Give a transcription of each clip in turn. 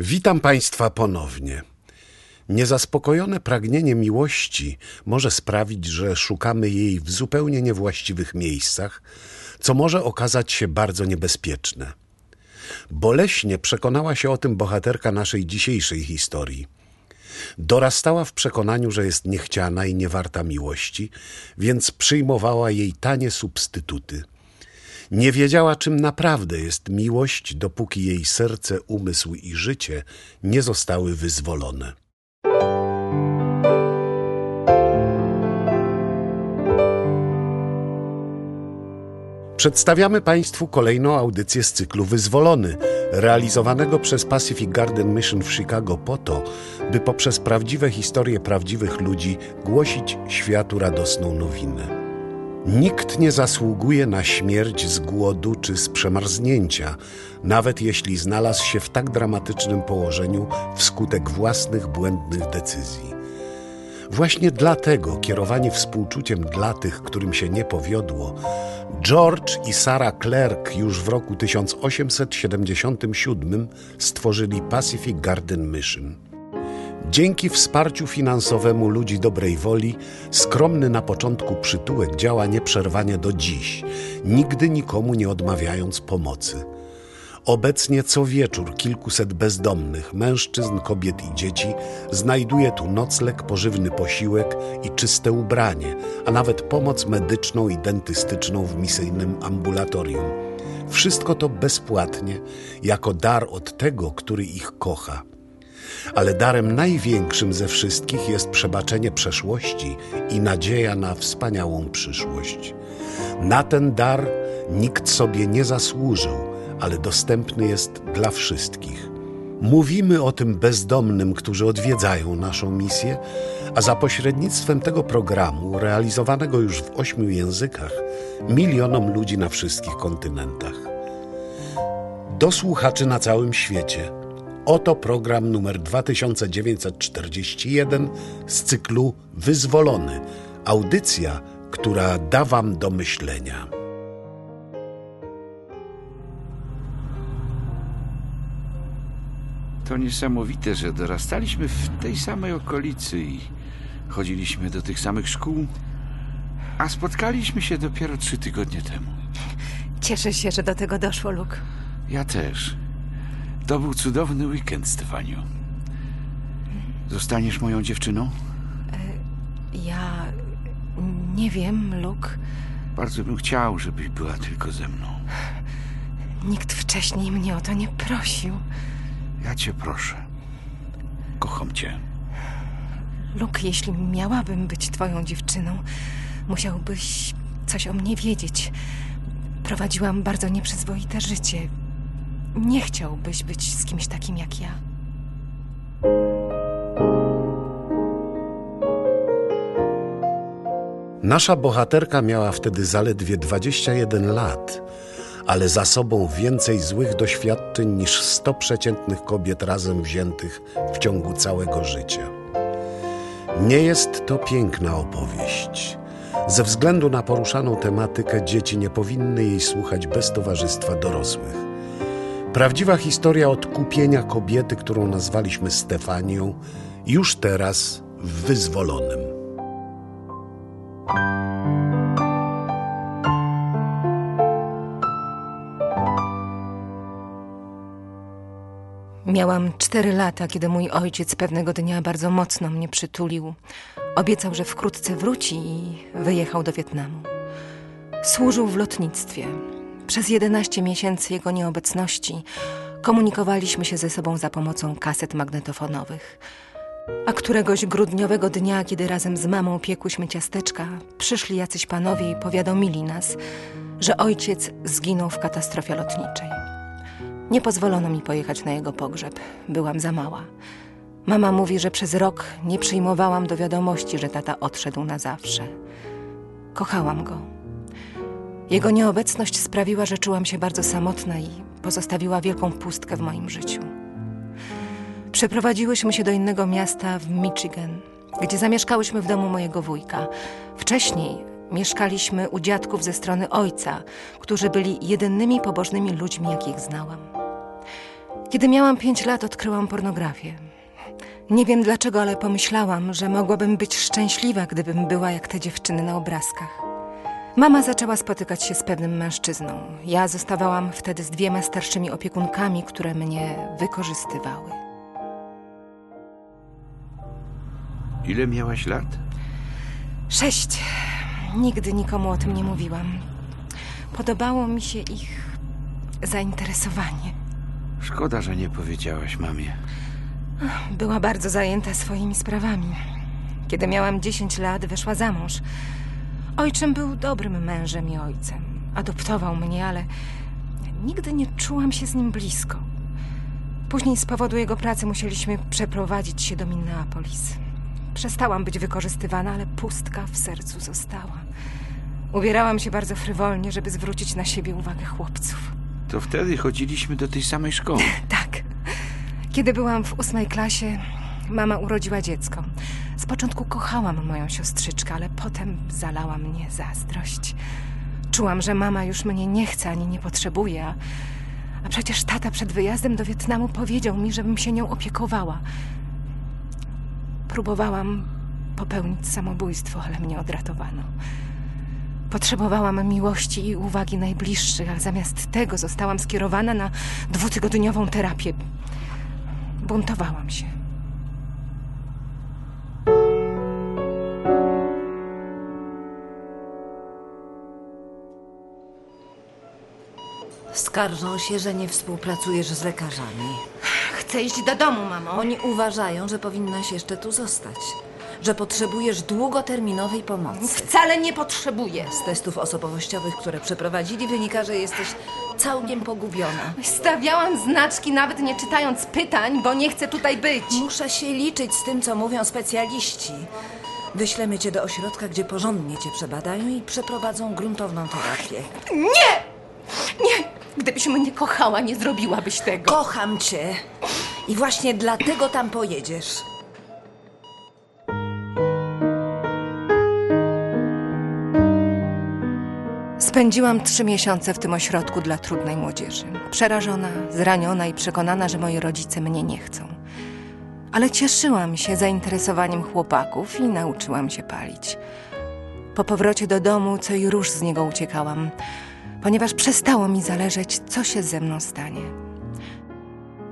Witam Państwa ponownie. Niezaspokojone pragnienie miłości może sprawić, że szukamy jej w zupełnie niewłaściwych miejscach, co może okazać się bardzo niebezpieczne. Boleśnie przekonała się o tym bohaterka naszej dzisiejszej historii. Dorastała w przekonaniu, że jest niechciana i niewarta miłości, więc przyjmowała jej tanie substytuty – nie wiedziała, czym naprawdę jest miłość, dopóki jej serce, umysł i życie nie zostały wyzwolone. Przedstawiamy Państwu kolejną audycję z cyklu Wyzwolony, realizowanego przez Pacific Garden Mission w Chicago po to, by poprzez prawdziwe historie prawdziwych ludzi głosić światu radosną nowinę. Nikt nie zasługuje na śmierć z głodu czy z przemarznięcia, nawet jeśli znalazł się w tak dramatycznym położeniu wskutek własnych błędnych decyzji. Właśnie dlatego, kierowani współczuciem dla tych, którym się nie powiodło, George i Sarah Clark już w roku 1877 stworzyli Pacific Garden Mission. Dzięki wsparciu finansowemu ludzi dobrej woli, skromny na początku przytułek działa nieprzerwanie do dziś, nigdy nikomu nie odmawiając pomocy. Obecnie co wieczór kilkuset bezdomnych, mężczyzn, kobiet i dzieci znajduje tu nocleg, pożywny posiłek i czyste ubranie, a nawet pomoc medyczną i dentystyczną w misyjnym ambulatorium. Wszystko to bezpłatnie, jako dar od tego, który ich kocha ale darem największym ze wszystkich jest przebaczenie przeszłości i nadzieja na wspaniałą przyszłość. Na ten dar nikt sobie nie zasłużył, ale dostępny jest dla wszystkich. Mówimy o tym bezdomnym, którzy odwiedzają naszą misję, a za pośrednictwem tego programu, realizowanego już w ośmiu językach, milionom ludzi na wszystkich kontynentach. Do słuchaczy na całym świecie – Oto program numer 2941 z cyklu Wyzwolony. Audycja, która da Wam do myślenia. To niesamowite, że dorastaliśmy w tej samej okolicy i chodziliśmy do tych samych szkół, a spotkaliśmy się dopiero trzy tygodnie temu. Cieszę się, że do tego doszło, Luke. Ja też. To był cudowny weekend, Stefaniu. Zostaniesz moją dziewczyną? Ja nie wiem, Luke. Bardzo bym chciał, żebyś była tylko ze mną. Nikt wcześniej mnie o to nie prosił. Ja cię proszę. Kocham cię. Luke, jeśli miałabym być twoją dziewczyną, musiałbyś coś o mnie wiedzieć. Prowadziłam bardzo nieprzyzwoite życie. Nie chciałbyś być z kimś takim jak ja. Nasza bohaterka miała wtedy zaledwie 21 lat, ale za sobą więcej złych doświadczeń niż 100 przeciętnych kobiet razem wziętych w ciągu całego życia. Nie jest to piękna opowieść. Ze względu na poruszaną tematykę dzieci nie powinny jej słuchać bez towarzystwa dorosłych. Prawdziwa historia odkupienia kobiety, którą nazwaliśmy Stefanią, już teraz w wyzwolonym. Miałam cztery lata, kiedy mój ojciec pewnego dnia bardzo mocno mnie przytulił. Obiecał, że wkrótce wróci i wyjechał do Wietnamu. Służył w lotnictwie. Przez 11 miesięcy jego nieobecności komunikowaliśmy się ze sobą za pomocą kaset magnetofonowych. A któregoś grudniowego dnia, kiedy razem z mamą piekłyśmy ciasteczka, przyszli jacyś panowie i powiadomili nas, że ojciec zginął w katastrofie lotniczej. Nie pozwolono mi pojechać na jego pogrzeb. Byłam za mała. Mama mówi, że przez rok nie przyjmowałam do wiadomości, że tata odszedł na zawsze. Kochałam go jego nieobecność sprawiła, że czułam się bardzo samotna i pozostawiła wielką pustkę w moim życiu. Przeprowadziłyśmy się do innego miasta w Michigan, gdzie zamieszkałyśmy w domu mojego wujka. Wcześniej mieszkaliśmy u dziadków ze strony ojca, którzy byli jedynymi pobożnymi ludźmi, jakich znałam. Kiedy miałam pięć lat, odkryłam pornografię. Nie wiem dlaczego, ale pomyślałam, że mogłabym być szczęśliwa, gdybym była jak te dziewczyny na obrazkach. Mama zaczęła spotykać się z pewnym mężczyzną. Ja zostawałam wtedy z dwiema starszymi opiekunkami, które mnie wykorzystywały. Ile miałaś lat? Sześć. Nigdy nikomu o tym nie mówiłam. Podobało mi się ich zainteresowanie. Szkoda, że nie powiedziałaś mamie. Była bardzo zajęta swoimi sprawami. Kiedy miałam 10 lat, wyszła za mąż. Ojczym był dobrym mężem i ojcem. Adoptował mnie, ale nigdy nie czułam się z nim blisko. Później z powodu jego pracy musieliśmy przeprowadzić się do Minneapolis. Przestałam być wykorzystywana, ale pustka w sercu została. Ubierałam się bardzo frywolnie, żeby zwrócić na siebie uwagę chłopców. To wtedy chodziliśmy do tej samej szkoły. Tak. Kiedy byłam w ósmej klasie, mama urodziła dziecko. Z początku kochałam moją siostrzyczkę, ale potem zalała mnie zazdrość. Czułam, że mama już mnie nie chce ani nie potrzebuje, a, a przecież tata przed wyjazdem do Wietnamu powiedział mi, żebym się nią opiekowała. Próbowałam popełnić samobójstwo, ale mnie odratowano. Potrzebowałam miłości i uwagi najbliższych, a zamiast tego zostałam skierowana na dwutygodniową terapię. Buntowałam się. Skarżą się, że nie współpracujesz z lekarzami. Chcę iść do domu, mamo. Oni uważają, że powinnaś jeszcze tu zostać. Że potrzebujesz długoterminowej pomocy. Wcale nie potrzebuję. Z testów osobowościowych, które przeprowadzili, wynika, że jesteś całkiem pogubiona. Stawiałam znaczki, nawet nie czytając pytań, bo nie chcę tutaj być. Muszę się liczyć z tym, co mówią specjaliści. Wyślemy cię do ośrodka, gdzie porządnie cię przebadają i przeprowadzą gruntowną terapię. Nie! Gdybyś mnie kochała, nie zrobiłabyś tego. Kocham cię i właśnie dlatego tam pojedziesz. Spędziłam trzy miesiące w tym ośrodku dla trudnej młodzieży. Przerażona, zraniona i przekonana, że moi rodzice mnie nie chcą. Ale cieszyłam się zainteresowaniem chłopaków i nauczyłam się palić. Po powrocie do domu co i róż z niego uciekałam, ponieważ przestało mi zależeć, co się ze mną stanie.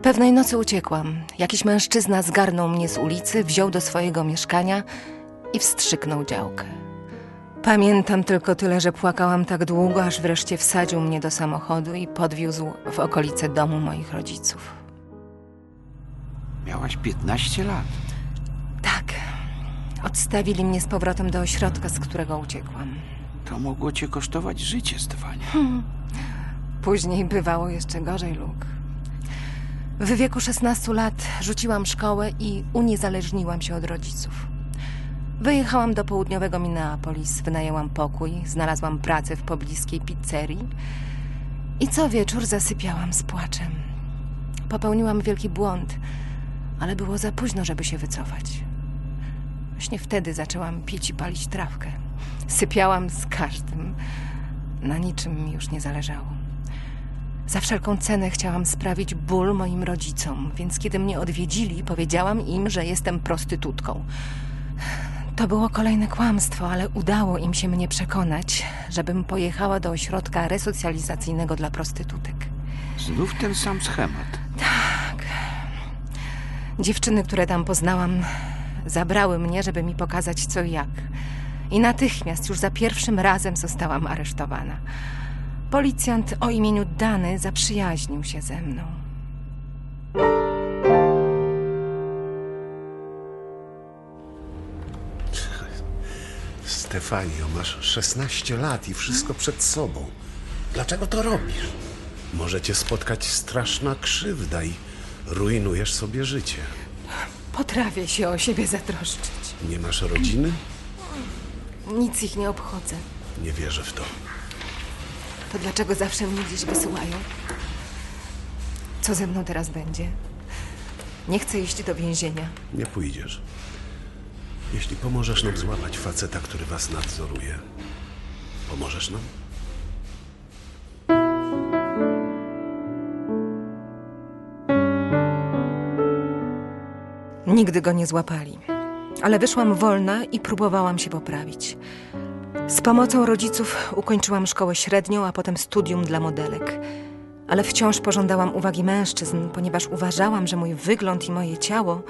Pewnej nocy uciekłam. Jakiś mężczyzna zgarnął mnie z ulicy, wziął do swojego mieszkania i wstrzyknął działkę. Pamiętam tylko tyle, że płakałam tak długo, aż wreszcie wsadził mnie do samochodu i podwiózł w okolice domu moich rodziców. Miałaś 15 lat. Tak. Odstawili mnie z powrotem do ośrodka, z którego uciekłam. To mogło cię kosztować życie, Stefania. Później bywało jeszcze gorzej, Luke. W wieku 16 lat rzuciłam szkołę i uniezależniłam się od rodziców. Wyjechałam do południowego Minneapolis, wynajęłam pokój, znalazłam pracę w pobliskiej pizzerii i co wieczór zasypiałam z płaczem. Popełniłam wielki błąd, ale było za późno, żeby się wycofać. Właśnie wtedy zaczęłam pić i palić trawkę. Sypiałam z każdym. Na niczym mi już nie zależało. Za wszelką cenę chciałam sprawić ból moim rodzicom, więc kiedy mnie odwiedzili, powiedziałam im, że jestem prostytutką. To było kolejne kłamstwo, ale udało im się mnie przekonać, żebym pojechała do ośrodka resocjalizacyjnego dla prostytutek. Znów ten sam schemat. Dziewczyny, które tam poznałam, zabrały mnie, żeby mi pokazać co i jak. I natychmiast, już za pierwszym razem zostałam aresztowana. Policjant o imieniu Dany zaprzyjaźnił się ze mną. Stefanio, masz 16 lat i wszystko przed sobą. Dlaczego to robisz? Może cię spotkać straszna krzywda i rujnujesz sobie życie. Potrafię się o siebie zatroszczyć. Nie masz rodziny? Nic ich nie obchodzę. Nie wierzę w to. To dlaczego zawsze mnie gdzieś wysyłają? Co ze mną teraz będzie? Nie chcę iść do więzienia. Nie pójdziesz. Jeśli pomożesz nam złapać faceta, który was nadzoruje, pomożesz nam? Nigdy go nie złapali. Ale wyszłam wolna i próbowałam się poprawić. Z pomocą rodziców ukończyłam szkołę średnią, a potem studium dla modelek. Ale wciąż pożądałam uwagi mężczyzn, ponieważ uważałam, że mój wygląd i moje ciało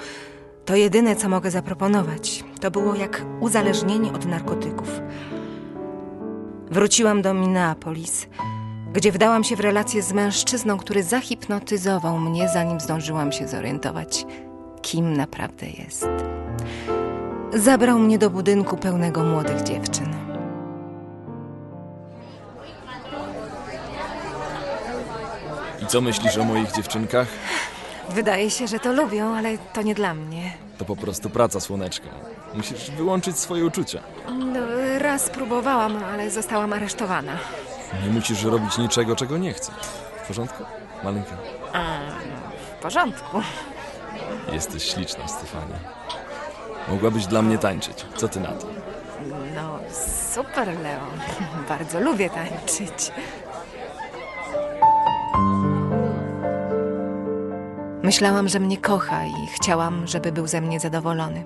to jedyne, co mogę zaproponować. To było jak uzależnienie od narkotyków. Wróciłam do Minneapolis, gdzie wdałam się w relację z mężczyzną, który zahipnotyzował mnie, zanim zdążyłam się zorientować, kim naprawdę jest. Zabrał mnie do budynku pełnego młodych dziewczyn. I co myślisz o moich dziewczynkach? Wydaje się, że to lubią, ale to nie dla mnie. To po prostu praca słoneczka. Musisz wyłączyć swoje uczucia. No, raz próbowałam, ale zostałam aresztowana. Nie musisz robić niczego, czego nie chcesz. W porządku? Maleńka. W porządku. Jesteś śliczna, Stefania. Mogłabyś dla mnie tańczyć. Co ty na to? No, super, Leo. Bardzo lubię tańczyć. Myślałam, że mnie kocha i chciałam, żeby był ze mnie zadowolony.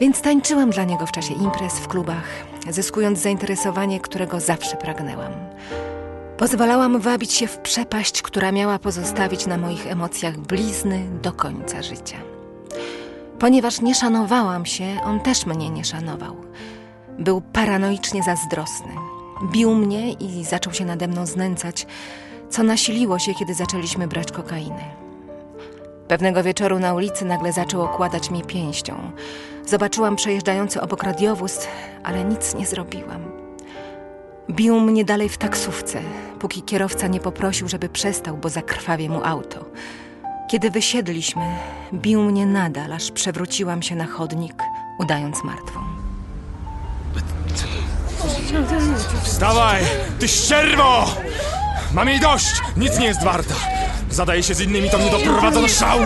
Więc tańczyłam dla niego w czasie imprez w klubach, zyskując zainteresowanie, którego zawsze pragnęłam. Pozwalałam wabić się w przepaść, która miała pozostawić na moich emocjach blizny do końca życia. Ponieważ nie szanowałam się, on też mnie nie szanował. Był paranoicznie zazdrosny. Bił mnie i zaczął się nade mną znęcać, co nasiliło się, kiedy zaczęliśmy brać kokainę. Pewnego wieczoru na ulicy nagle zaczął okładać mnie pięścią. Zobaczyłam przejeżdżający obok radiowóz, ale nic nie zrobiłam. Bił mnie dalej w taksówce, póki kierowca nie poprosił, żeby przestał, bo zakrwawie mu auto. Kiedy wysiedliśmy, bił mnie nadal, aż przewróciłam się na chodnik, udając martwą. Wstawaj, ty ścierwo! Mam jej dość! Nic nie jest warta! Zadaje się z innymi, to mnie doprowadza do szału!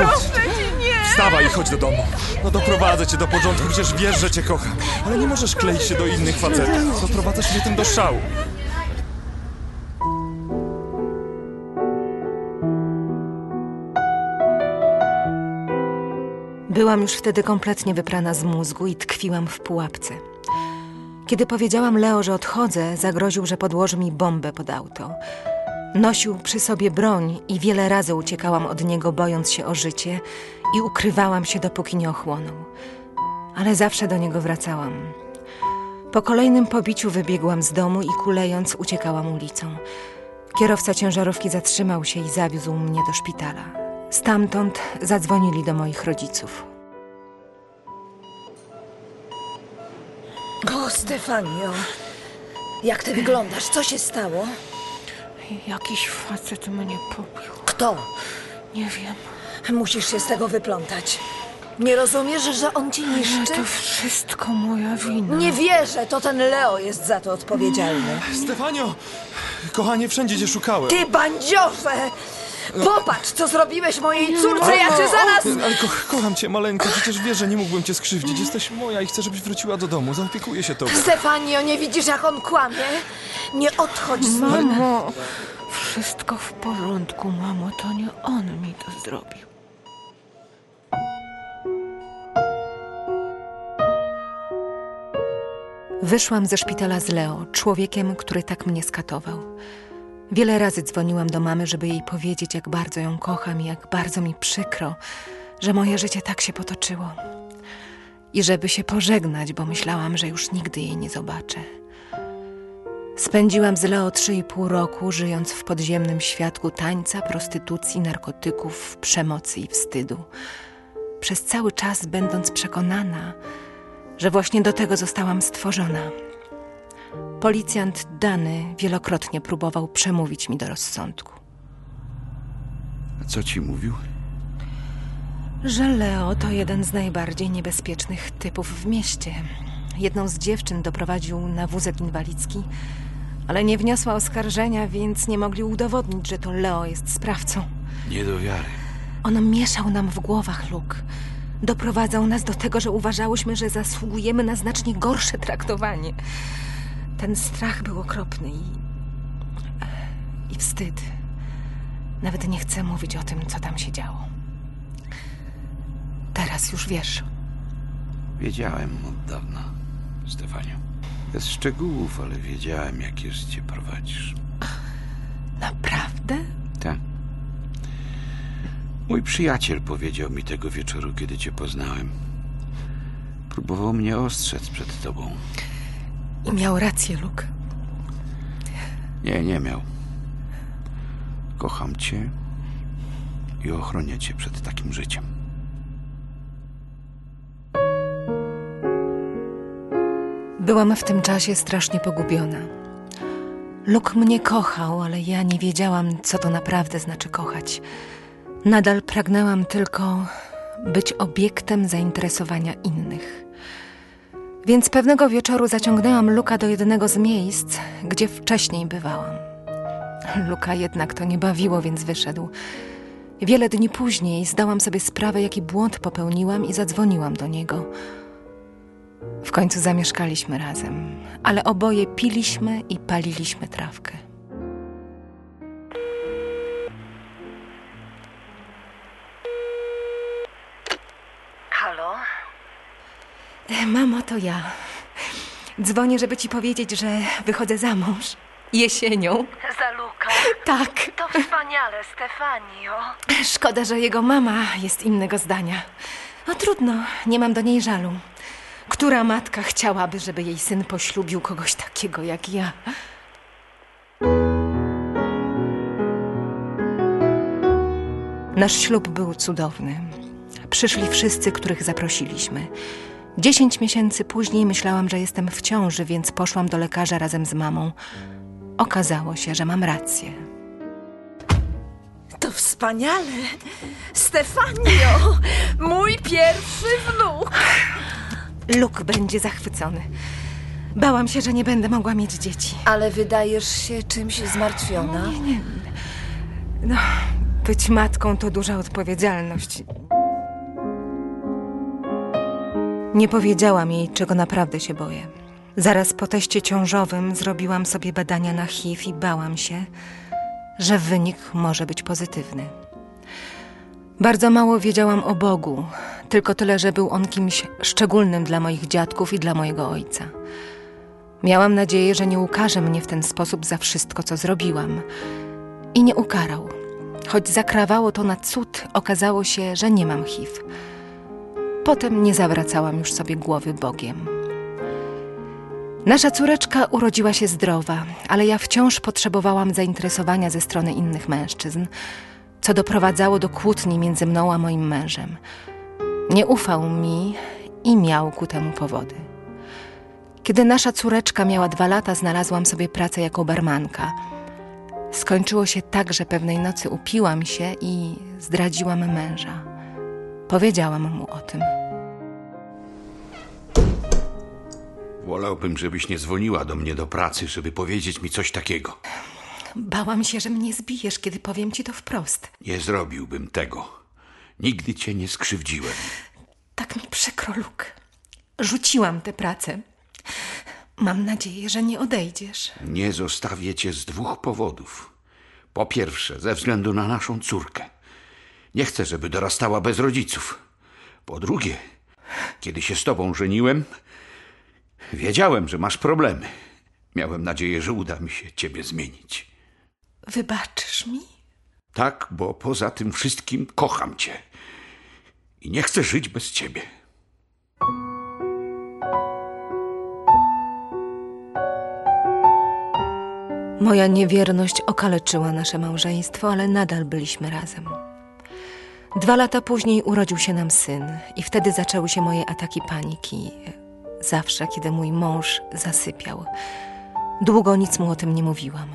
Wstawaj i chodź do domu. No doprowadzę cię do porządku, przecież wiesz, że cię kocham. Ale nie możesz kleić się do innych facetów. Doprowadzasz mnie tym do szału. Byłam już wtedy kompletnie wyprana z mózgu i tkwiłam w pułapce. Kiedy powiedziałam Leo, że odchodzę, zagroził, że podłoży mi bombę pod auto. Nosił przy sobie broń i wiele razy uciekałam od niego, bojąc się o życie i ukrywałam się, dopóki nie ochłonął. Ale zawsze do niego wracałam. Po kolejnym pobiciu wybiegłam z domu i kulejąc uciekałam ulicą. Kierowca ciężarówki zatrzymał się i zawiózł mnie do szpitala. Stamtąd zadzwonili do moich rodziców. O, Stefanio, jak ty wyglądasz? Co się stało? Jakiś facet mnie pobił. Kto? Nie wiem. Musisz się z tego wyplątać. Nie rozumiesz, że on ci niszczy? wszystko moja wina. Nie wierzę, to ten Leo jest za to odpowiedzialny. Stefanio! Kochanie, wszędzie cię szukałem. Ty bandziorze! Popatrz, co zrobiłeś mojej córce, ja cię zaraz... Ale ko kocham cię, maleńko. Przecież wiesz, że nie mógłbym cię skrzywdzić. Jesteś moja i chcę, żebyś wróciła do domu. Zaopiekuję się tobą. Stefanio, nie widzisz, jak on kłamie? Nie odchodź z nim. Mamo, wszystko w porządku, mamo. To nie on mi to zrobił. Wyszłam ze szpitala z Leo, człowiekiem, który tak mnie skatował. Wiele razy dzwoniłam do mamy, żeby jej powiedzieć, jak bardzo ją kocham i jak bardzo mi przykro, że moje życie tak się potoczyło. I żeby się pożegnać, bo myślałam, że już nigdy jej nie zobaczę. Spędziłam z Leo trzy i pół roku, żyjąc w podziemnym świadku tańca, prostytucji, narkotyków, przemocy i wstydu. Przez cały czas będąc przekonana, że właśnie do tego zostałam stworzona. Policjant Dany wielokrotnie próbował przemówić mi do rozsądku. A co ci mówił? Że Leo to jeden z najbardziej niebezpiecznych typów w mieście. Jedną z dziewczyn doprowadził na wózek inwalidzki, ale nie wniosła oskarżenia, więc nie mogli udowodnić, że to Leo jest sprawcą. Nie do wiary. On mieszał nam w głowach, Luke. Doprowadzał nas do tego, że uważałyśmy, że zasługujemy na znacznie gorsze traktowanie. Ten strach był okropny i. i wstyd. Nawet nie chcę mówić o tym, co tam się działo. Teraz już wiesz. Wiedziałem od dawna, Stefaniu. Bez szczegółów, ale wiedziałem, jak cię prowadzisz. Naprawdę? Tak. Mój przyjaciel powiedział mi tego wieczoru, kiedy cię poznałem. Próbował mnie ostrzec przed tobą. I miał rację, Luke. Nie, nie miał. Kocham cię i ochronię cię przed takim życiem. Byłam w tym czasie strasznie pogubiona. Luke mnie kochał, ale ja nie wiedziałam, co to naprawdę znaczy kochać. Nadal pragnęłam tylko być obiektem zainteresowania innych. Więc pewnego wieczoru zaciągnęłam Luka do jednego z miejsc, gdzie wcześniej bywałam. Luka jednak to nie bawiło, więc wyszedł. Wiele dni później zdałam sobie sprawę, jaki błąd popełniłam i zadzwoniłam do niego. W końcu zamieszkaliśmy razem, ale oboje piliśmy i paliliśmy trawkę. Mamo, to ja. Dzwonię, żeby ci powiedzieć, że wychodzę za mąż. Jesienią. Za Luka. Tak. To wspaniale, Stefanio. Szkoda, że jego mama jest innego zdania. No trudno, nie mam do niej żalu. Która matka chciałaby, żeby jej syn poślubił kogoś takiego jak ja? Nasz ślub był cudowny. Przyszli wszyscy, których zaprosiliśmy. Dziesięć miesięcy później myślałam, że jestem w ciąży, więc poszłam do lekarza razem z mamą. Okazało się, że mam rację. To wspaniale! Stefanio! Mój pierwszy wnuk! Luke będzie zachwycony. Bałam się, że nie będę mogła mieć dzieci. Ale wydajesz się czymś zmartwiona? No, być matką to duża odpowiedzialność. Nie powiedziałam jej, czego naprawdę się boję. Zaraz po teście ciążowym zrobiłam sobie badania na HIV i bałam się, że wynik może być pozytywny. Bardzo mało wiedziałam o Bogu, tylko tyle, że był on kimś szczególnym dla moich dziadków i dla mojego ojca. Miałam nadzieję, że nie ukarze mnie w ten sposób za wszystko, co zrobiłam. I nie ukarał. Choć zakrawało to na cud, okazało się, że nie mam HIV. Potem nie zawracałam już sobie głowy Bogiem. Nasza córeczka urodziła się zdrowa, ale ja wciąż potrzebowałam zainteresowania ze strony innych mężczyzn, co doprowadzało do kłótni między mną a moim mężem. Nie ufał mi i miał ku temu powody. Kiedy nasza córeczka miała dwa lata, znalazłam sobie pracę jako barmanka. Skończyło się tak, że pewnej nocy upiłam się i zdradziłam męża. Powiedziałam mu o tym. Wolałbym, żebyś nie dzwoniła do mnie do pracy, żeby powiedzieć mi coś takiego. Bałam się, że mnie zbijesz, kiedy powiem ci to wprost. Nie zrobiłbym tego. Nigdy cię nie skrzywdziłem. Tak mi przykro, Luke. Rzuciłam tę pracę. Mam nadzieję, że nie odejdziesz. Nie zostawię cię z dwóch powodów. Po pierwsze, ze względu na naszą córkę. Nie chcę, żeby dorastała bez rodziców. Po drugie, kiedy się z tobą żeniłem, wiedziałem, że masz problemy. Miałem nadzieję, że uda mi się ciebie zmienić. Wybaczysz mi? Tak, bo poza tym wszystkim kocham cię. I nie chcę żyć bez ciebie. Moja niewierność okaleczyła nasze małżeństwo, ale nadal byliśmy razem. Dwa lata później urodził się nam syn, i wtedy zaczęły się moje ataki paniki. Zawsze, kiedy mój mąż zasypiał. Długo nic mu o tym nie mówiłam.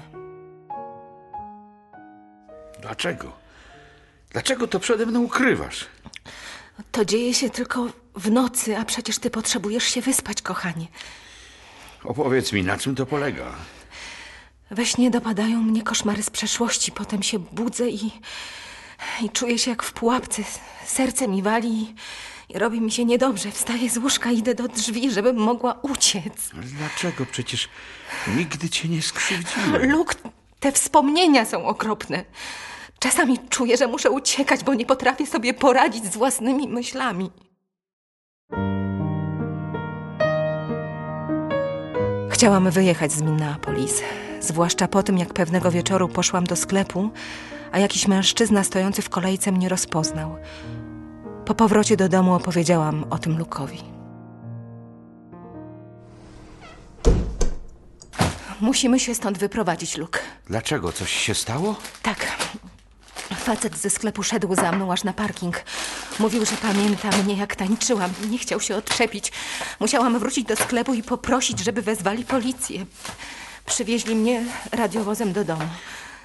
Dlaczego? Dlaczego to przede mną ukrywasz? To dzieje się tylko w nocy, a przecież ty potrzebujesz się wyspać, kochanie. Opowiedz mi, na czym to polega? We śnie dopadają mnie koszmary z przeszłości, potem się budzę i, i czuję się jak w pułapce. Serce mi wali i, robi mi się niedobrze. Wstaję z łóżka, idę do drzwi, żebym mogła uciec. Ale dlaczego? Przecież nigdy cię nie skrzywdziłem. Luk, te wspomnienia są okropne. Czasami czuję, że muszę uciekać, bo nie potrafię sobie poradzić z własnymi myślami. Chciałam wyjechać z Minneapolis, zwłaszcza po tym, jak pewnego wieczoru poszłam do sklepu, a jakiś mężczyzna stojący w kolejce mnie rozpoznał. Po powrocie do domu opowiedziałam o tym Lukowi. Musimy się stąd wyprowadzić, Luke. Dlaczego? Coś się stało? Tak. Facet ze sklepu szedł za mną aż na parking. Mówił, że pamięta mnie, jak tańczyłam. Nie chciał się odczepić. Musiałam wrócić do sklepu i poprosić, żeby wezwali policję. Przywieźli mnie radiowozem do domu.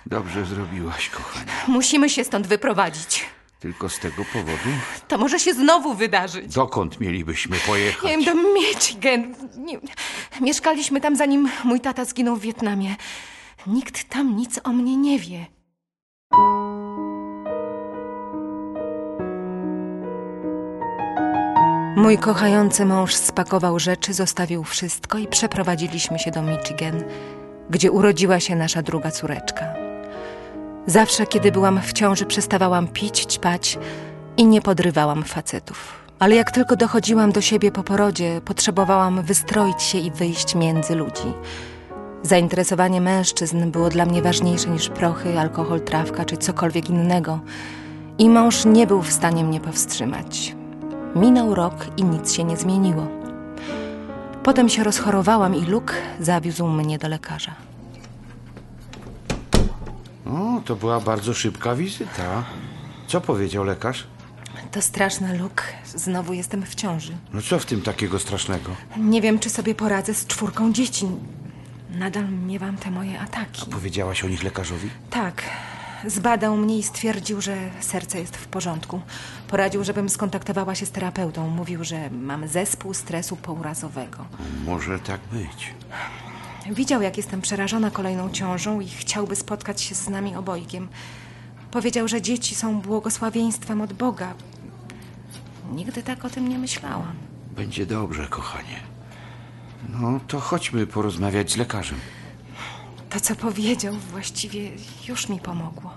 Dobrze zrobiłaś, kochanie. Musimy się stąd wyprowadzić. Tylko z tego powodu? To może się znowu wydarzyć. Dokąd mielibyśmy pojechać? Nie wiem, do Michigan. Nie, mieszkaliśmy tam, zanim mój tata zginął w Wietnamie. Nikt tam nic o mnie nie wie. Mój kochający mąż spakował rzeczy, zostawił wszystko i przeprowadziliśmy się do Michigan, gdzie urodziła się nasza druga córeczka. Zawsze, kiedy byłam w ciąży, przestawałam pić, ćpać i nie podrywałam facetów. Ale jak tylko dochodziłam do siebie po porodzie, potrzebowałam wystroić się i wyjść między ludzi. Zainteresowanie mężczyzn było dla mnie ważniejsze niż prochy, alkohol, trawka czy cokolwiek innego. I mąż nie był w stanie mnie powstrzymać. Minął rok i nic się nie zmieniło. Potem się rozchorowałam i Luke zawiózł mnie do lekarza. O, to była bardzo szybka wizyta. Co powiedział lekarz? To straszne, Luke. Znowu jestem w ciąży. No co w tym takiego strasznego? Nie wiem, czy sobie poradzę z czwórką dzieci. Nadal miewam te moje ataki. Powiedziałaś o nich lekarzowi? Tak. Zbadał mnie i stwierdził, że serce jest w porządku. Poradził, żebym skontaktowała się z terapeutą. Mówił, że mam zespół stresu pourazowego. Może tak być. Widział, jak jestem przerażona kolejną ciążą i chciałby spotkać się z nami obojgiem. Powiedział, że dzieci są błogosławieństwem od Boga. Nigdy tak o tym nie myślałam. Będzie dobrze, kochanie. No, to chodźmy porozmawiać z lekarzem. To, co powiedział, właściwie już mi pomogło.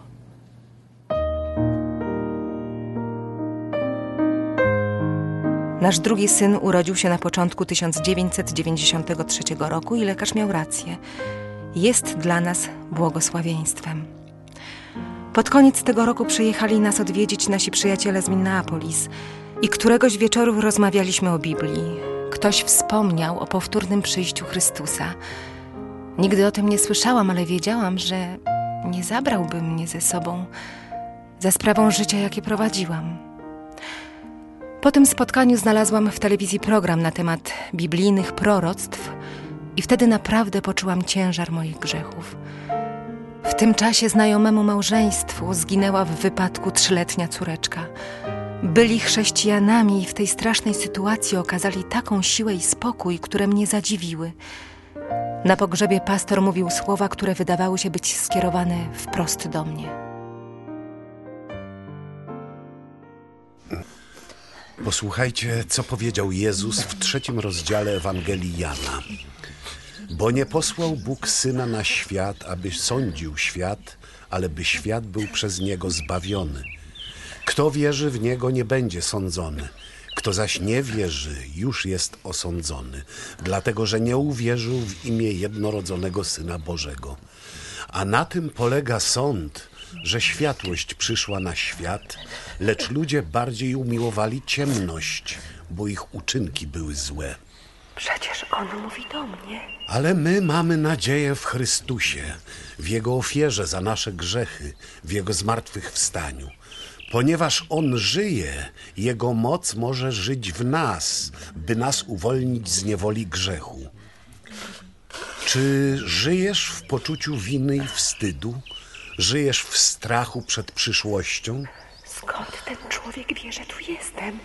Nasz drugi syn urodził się na początku 1993 roku i lekarz miał rację. Jest dla nas błogosławieństwem. Pod koniec tego roku przyjechali nas odwiedzić nasi przyjaciele z Minneapolis i któregoś wieczoru rozmawialiśmy o Biblii. Ktoś wspomniał o powtórnym przyjściu Chrystusa. Nigdy o tym nie słyszałam, ale wiedziałam, że nie zabrałby mnie ze sobą za sprawą życia, jakie prowadziłam. Po tym spotkaniu znalazłam w telewizji program na temat biblijnych proroctw i wtedy naprawdę poczułam ciężar moich grzechów. W tym czasie znajomemu małżeństwu zginęła w wypadku trzyletnia córeczka. Byli chrześcijanami i w tej strasznej sytuacji okazali taką siłę i spokój, które mnie zadziwiły. Na pogrzebie pastor mówił słowa, które wydawały się być skierowane wprost do mnie. Posłuchajcie, co powiedział Jezus w trzecim rozdziale Ewangelii Jana. Bo nie posłał Bóg Syna na świat, aby sądził świat, ale by świat był przez Niego zbawiony. Kto wierzy w Niego, nie będzie sądzony. Kto zaś nie wierzy, już jest osądzony, dlatego że nie uwierzył w imię jednorodzonego Syna Bożego. A na tym polega sąd, że światłość przyszła na świat, lecz ludzie bardziej umiłowali ciemność, bo ich uczynki były złe. Przecież on mówi do mnie. Ale my mamy nadzieję w Chrystusie, w Jego ofierze za nasze grzechy, w Jego zmartwychwstaniu. Ponieważ On żyje, Jego moc może żyć w nas, by nas uwolnić z niewoli grzechu. Czy żyjesz w poczuciu winy i wstydu? Żyjesz w strachu przed przyszłością? Skąd ten człowiek wie, że tu jestem?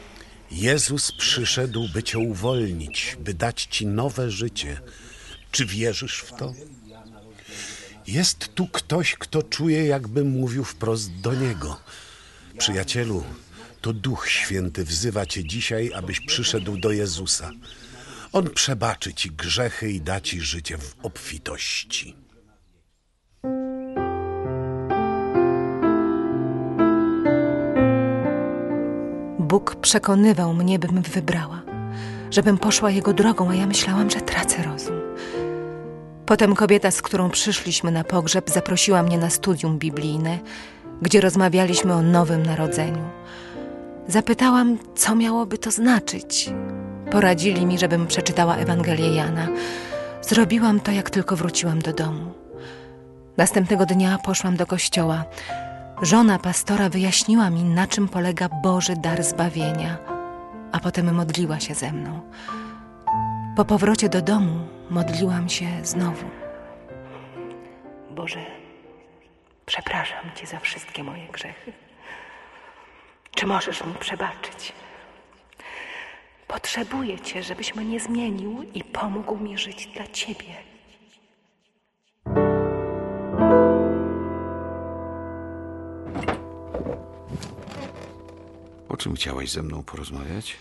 Jezus przyszedł, by cię uwolnić, by dać ci nowe życie. Czy wierzysz w to? Jest tu ktoś, kto czuje, jakby mówił wprost do niego. Przyjacielu, to Duch Święty wzywa cię dzisiaj, abyś przyszedł do Jezusa. On przebaczy ci grzechy i da ci życie w obfitości. Bóg przekonywał mnie, bym wybrała. żebym poszła jego drogą, a ja myślałam, że tracę rozum. Potem kobieta, z którą przyszliśmy na pogrzeb, zaprosiła mnie na studium biblijne, gdzie rozmawialiśmy o nowym narodzeniu. Zapytałam, co miałoby to znaczyć. Poradzili mi, żebym przeczytała Ewangelię Jana. Zrobiłam to, jak tylko wróciłam do domu. Następnego dnia poszłam do kościoła. Żona pastora wyjaśniła mi, na czym polega Boży dar zbawienia, a potem modliła się ze mną. Po powrocie do domu modliłam się znowu. Boże, przepraszam Cię za wszystkie moje grzechy. Czy możesz mi przebaczyć? Potrzebuję Cię, żebyś mnie zmienił i pomógł mi żyć dla Ciebie. O czym chciałaś ze mną porozmawiać?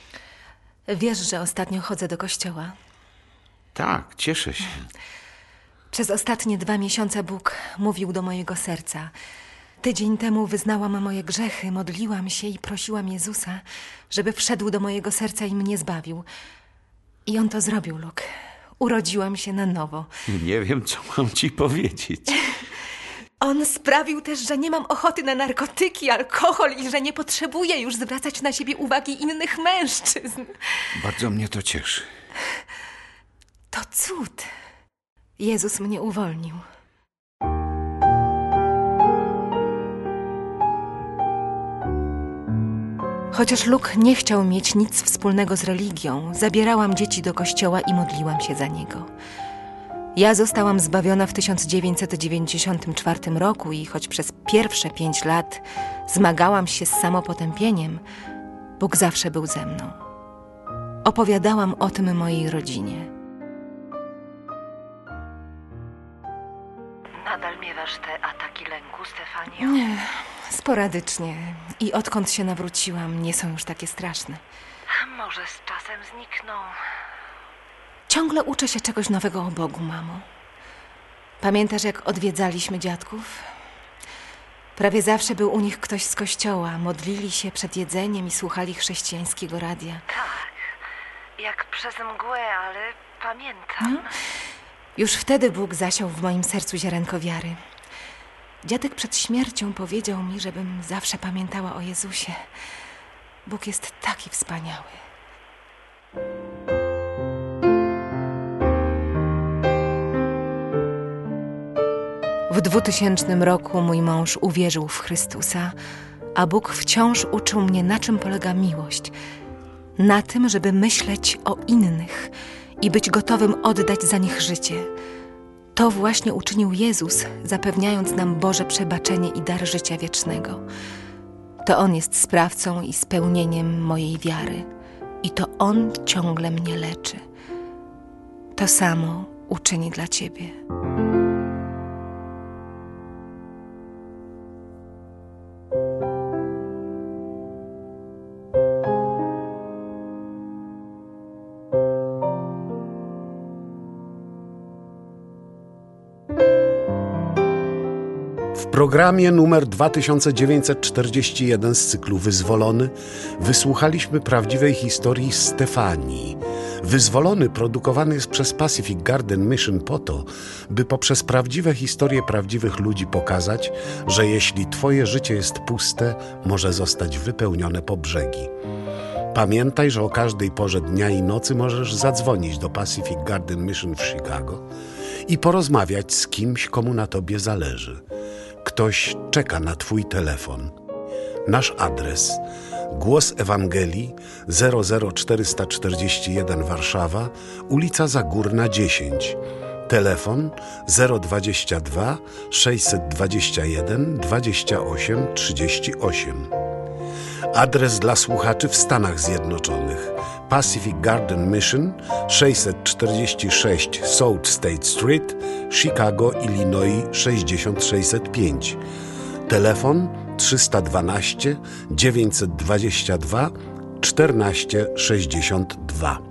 Wiesz, że ostatnio chodzę do kościoła. Tak, cieszę się. Przez ostatnie dwa miesiące Bóg mówił do mojego serca. Tydzień temu wyznałam moje grzechy, modliłam się i prosiłam Jezusa, żeby wszedł do mojego serca i mnie zbawił. I on to zrobił, Luke. Urodziłam się na nowo. Nie wiem, co mam ci powiedzieć. On sprawił też, że nie mam ochoty na narkotyki, alkohol i że nie potrzebuję już zwracać na siebie uwagi innych mężczyzn. Bardzo mnie to cieszy. To cud. Jezus mnie uwolnił. Chociaż Luke nie chciał mieć nic wspólnego z religią, zabierałam dzieci do kościoła i modliłam się za niego. Ja zostałam zbawiona w 1994 roku i choć przez pierwsze pięć lat zmagałam się z samopotępieniem, Bóg zawsze był ze mną. Opowiadałam o tym mojej rodzinie. Nadal miewasz te ataki lęku, Stefanio? Nie, sporadycznie. I odkąd się nawróciłam, nie są już takie straszne. Może z czasem znikną. Ciągle uczę się czegoś nowego o Bogu, mamo. Pamiętasz, jak odwiedzaliśmy dziadków? Prawie zawsze był u nich ktoś z kościoła. Modlili się przed jedzeniem i słuchali chrześcijańskiego radia. Tak, jak przez mgłę, ale pamiętam. Już wtedy Bóg zasiał w moim sercu ziarenko wiary. Dziadek przed śmiercią powiedział mi, żebym zawsze pamiętała o Jezusie. Bóg jest taki wspaniały. W 2000 roku mój mąż uwierzył w Chrystusa, a Bóg wciąż uczył mnie, na czym polega miłość. Na tym, żeby myśleć o innych i być gotowym oddać za nich życie. To właśnie uczynił Jezus, zapewniając nam Boże przebaczenie i dar życia wiecznego. To On jest sprawcą i spełnieniem mojej wiary, i to On ciągle mnie leczy. To samo uczyni dla Ciebie. Programie numer 2941 z cyklu Wyzwolony wysłuchaliśmy prawdziwej historii Stefanii. Wyzwolony produkowany jest przez Pacific Garden Mission po to, by poprzez prawdziwe historie prawdziwych ludzi pokazać, że jeśli Twoje życie jest puste, może zostać wypełnione po brzegi. Pamiętaj, że o każdej porze dnia i nocy możesz zadzwonić do Pacific Garden Mission w Chicago i porozmawiać z kimś, komu na Tobie zależy. Ktoś czeka na Twój telefon. Nasz adres Głos Ewangelii 00441 Warszawa, ulica Zagórna 10. Telefon 022 621 28 38. Adres dla słuchaczy w Stanach Zjednoczonych. Pacific Garden Mission 646 South State Street, Chicago, Illinois 60605. Telefon 312 922 1462.